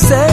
say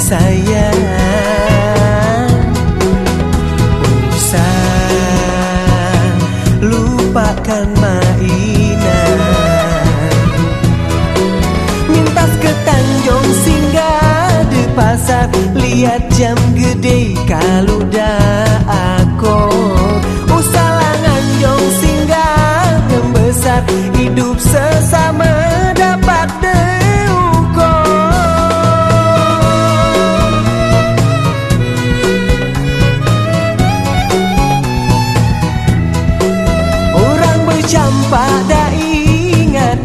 saya Usah lupakan mainan. Mintas ke Tanjung singgah di pasar. Lihat jam gede kalau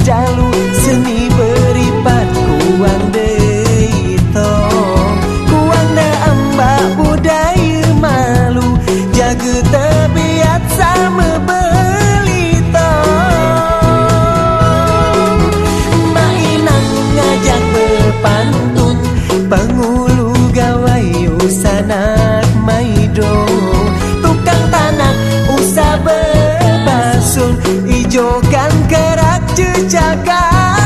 Jalur seni beripat kuang deito kuang de amba budaya malu jaga tabiat sama belito. Mainan ngajak berpantun pengulu gawai usanak maido. Tukang tanah usah berbasun ijokan kerah Jejakan.